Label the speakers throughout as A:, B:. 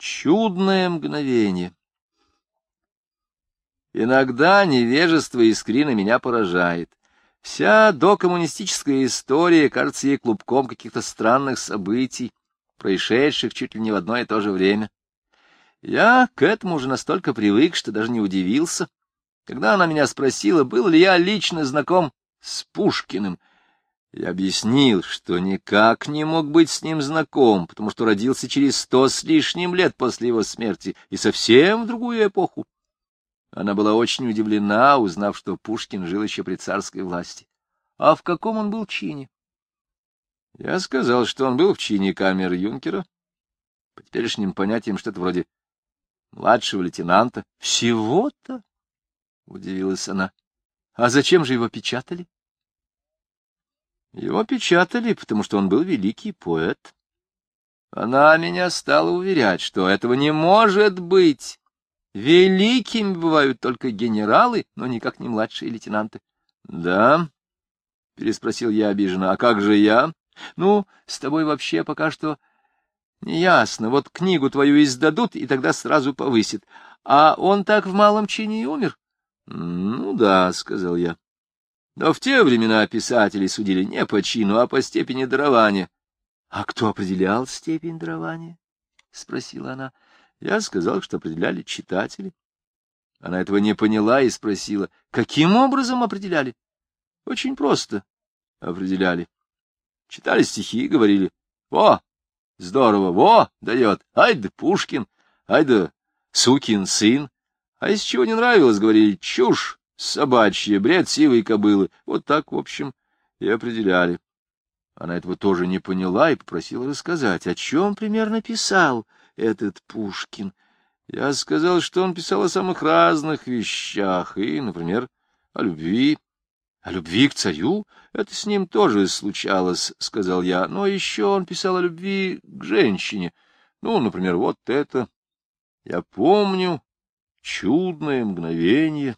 A: Чудное мгновение. Иногда невежество Искрина меня поражает. Вся докоммунистическая история кажется ей клубком каких-то странных событий, происшедших чуть ли не в одно и то же время. Я к этому уже настолько привык, что даже не удивился, когда она меня спросила, был ли я лично знаком с Пушкиным. Я объяснил, что никак не мог быть с ним знаком, потому что родился через сто с лишним лет после его смерти и совсем в другую эпоху. Она была очень удивлена, узнав, что Пушкин жил еще при царской власти. А в каком он был чине? Я сказал, что он был в чине камер юнкера. По теперешним понятиям что-то вроде младшего лейтенанта. Всего-то? — удивилась она. — А зачем же его печатали? Его печатали, потому что он был великий поэт. Она меня стала уверять, что этого не может быть. Великими бывают только генералы, но никак не младшие лейтенанты. — Да? — переспросил я обиженно. — А как же я? — Ну, с тобой вообще пока что неясно. Вот книгу твою издадут, и тогда сразу повысит. А он так в малом чине и умер? — Ну да, — сказал я. Но в те времена писатели судили не по чину, а по степени дарования. — А кто определял степень дарования? — спросила она. Я сказал, что определяли читатели. Она этого не поняла и спросила, каким образом определяли? Очень просто определяли. Читали стихи и говорили, «Во, здорово, во, дает, ай да Пушкин, ай да сукин сын». А из чего не нравилось, говорили, чушь, собачья, бред сивой кобылы. Вот так, в общем, и определяли. Она этого тоже не поняла и попросила рассказать, о чем примерно писал этот Пушкин. Я сказал, что он писал о самых разных вещах, и, например, о любви. — О любви к царю? Это с ним тоже случалось, — сказал я. Но еще он писал о любви к женщине. Ну, например, вот это. Я помню чудное мгновение.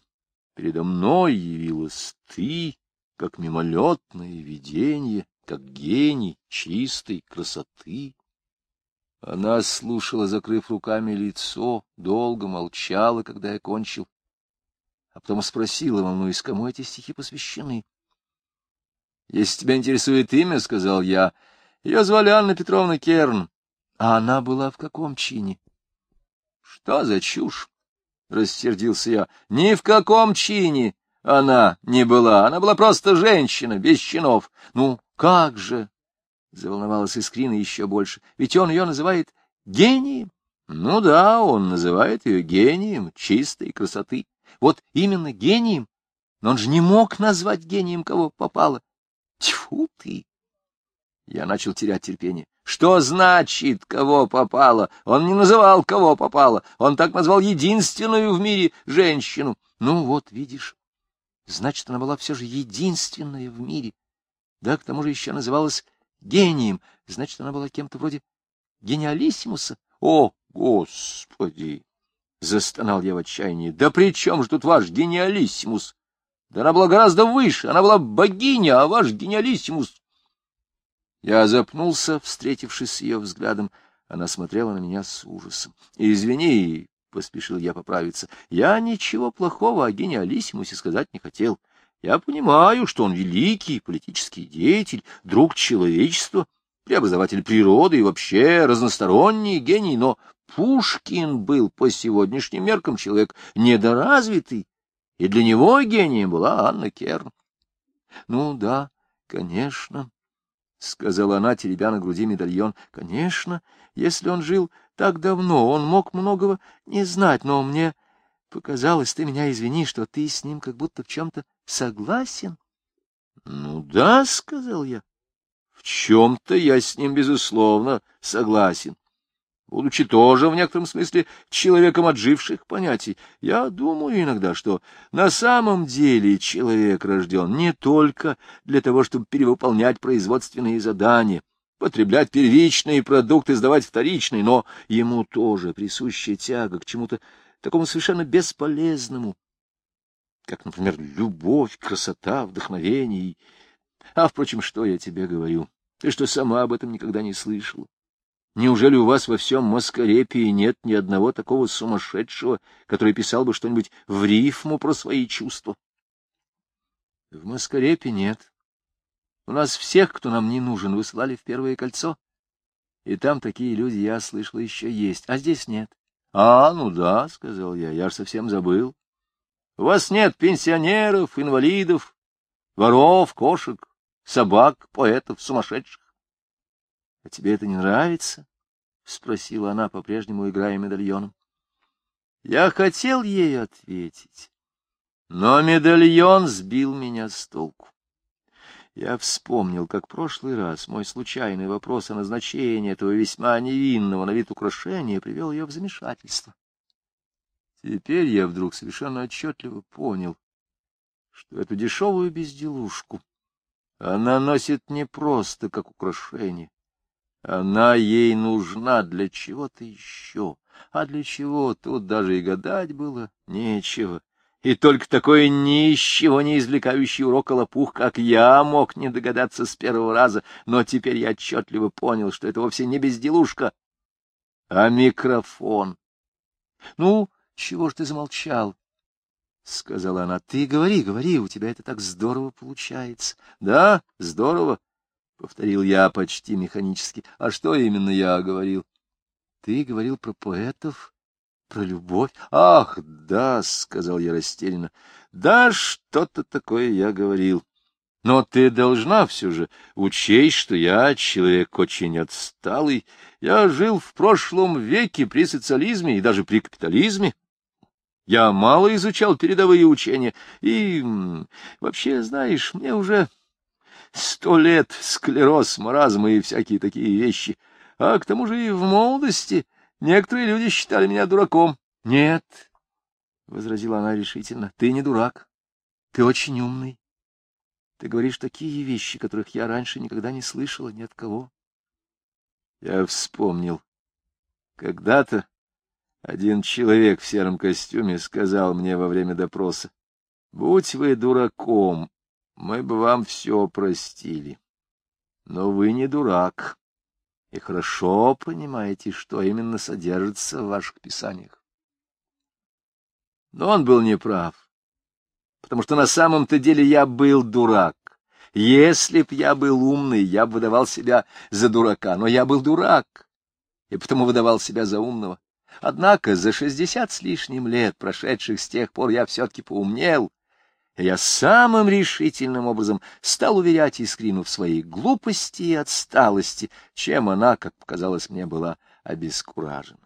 A: Передо мной явилась ты, как мимолетное видение, как гений чистой красоты. Она слушала, закрыв руками лицо, долго молчала, когда я кончил, а потом спросила, волнуясь, кому эти стихи посвящены. — Если тебя интересует имя, — сказал я, — ее звали Анна Петровна Керн. А она была в каком чине? — Что за чушь? — рассердился я. — Ни в каком чине она не была. Она была просто женщина, без чинов. Ну, как же? Заволновалась Искрина еще больше. Ведь он ее называет гением. Ну да, он называет ее гением чистой красоты. Вот именно гением. Но он же не мог назвать гением, кого попало. Тьфу ты! Я начал терять терпение. Что значит, кого попало? Он не называл, кого попало. Он так назвал единственную в мире женщину. Ну вот, видишь, значит, она была все же единственная в мире. Да, к тому же еще называлась гением, значит, она была кем-то вроде гениалиссимуса. О, Господи! — застонал я в отчаянии. — Да при чем же тут ваш гениалиссимус? Да она была гораздо выше, она была богиня, а ваш гениалиссимус... Я запнулся, встретившись с ее взглядом. Она смотрела на меня с ужасом. — Извини, — поспешил я поправиться, — я ничего плохого о гениалиссимусе сказать не хотел. — я понимаю, что он великий политический деятель, друг человечества, преобразователь природы и вообще разносторонний гений, но Пушкин был по сегодняшним меркам человек недоразвитый, и для него гением была Анна Керн. — Ну да, конечно, — сказала она, теребя на груди медальон. — Конечно, если он жил так давно, он мог многого не знать, но мне показалось, ты меня извини, что ты с ним как будто в чем-то согласен? — Ну да, — сказал я. — В чем-то я с ним, безусловно, согласен. Будучи тоже в некотором смысле человеком отживших понятий, я думаю иногда, что на самом деле человек рожден не только для того, чтобы перевыполнять производственные задания, потреблять первичные продукты, сдавать вторичные, но ему тоже присущая тяга к чему-то такому совершенно бесполезному, как, например, любовь, красота, вдохновение. А, впрочем, что я тебе говорю? Ты что, сама об этом никогда не слышала? Неужели у вас во всем Маскарепии нет ни одного такого сумасшедшего, который писал бы что-нибудь в рифму про свои чувства? В Маскарепе нет. У нас всех, кто нам не нужен, высылали в первое кольцо. И там такие люди, я слышал, еще есть, а здесь нет. — А, ну да, — сказал я, — я ж совсем забыл. У вас нет пенсионеров, инвалидов, воров, кошек, собак, поэтов, сумасшедших. — А тебе это не нравится? — спросила она, по-прежнему играя медальоном. Я хотел ей ответить, но медальон сбил меня с толку. Я вспомнил, как прошлый раз мой случайный вопрос о назначении этого весьма невинного на вид украшения привел ее в замешательство. Теперь я вдруг совершенно отчетливо понял, что эту дешевую безделушку она носит не просто как украшение. Она ей нужна для чего-то еще. А для чего тут даже и гадать было нечего. И только такой нищего, не извлекающий урока лопух, как я, мог не догадаться с первого раза, но теперь я отчетливо понял, что это вовсе не безделушка, а микрофон. — Ну, чего ж ты замолчал? — сказала она. — Ты говори, говори, у тебя это так здорово получается. — Да, здорово, — повторил я почти механически. — А что именно я говорил? — Ты говорил про поэтов, про любовь? Ах, да, — сказал я растерянно. Да, что-то такое я говорил. Но ты должна все же учесть, что я человек очень отсталый. Я жил в прошлом веке при социализме и даже при капитализме. Я мало изучал передовые учения, и вообще, знаешь, мне уже сто лет склероз, маразм и всякие такие вещи. А к тому же и в молодости Некоторые люди считали меня дураком. — Нет, — возразила она решительно, — ты не дурак. Ты очень умный. Ты говоришь такие вещи, которых я раньше никогда не слышала ни от кого. Я вспомнил. Когда-то один человек в сером костюме сказал мне во время допроса, «Будь вы дураком, мы бы вам все простили. Но вы не дурак и хорошо понимаете, что именно содержится в ваших писаниях. Но он был неправ, потому что на самом-то деле я был дурак. Если б я был умный, я бы выдавал себя за дурака, но я был дурак, и потому выдавал себя за умного. Однако за шестьдесят с лишним лет, прошедших с тех пор, я все-таки поумнел, я самым решительным образом стал уверять Искрину в своей глупости и отсталости, чем она, как показалось мне, была обескуражена.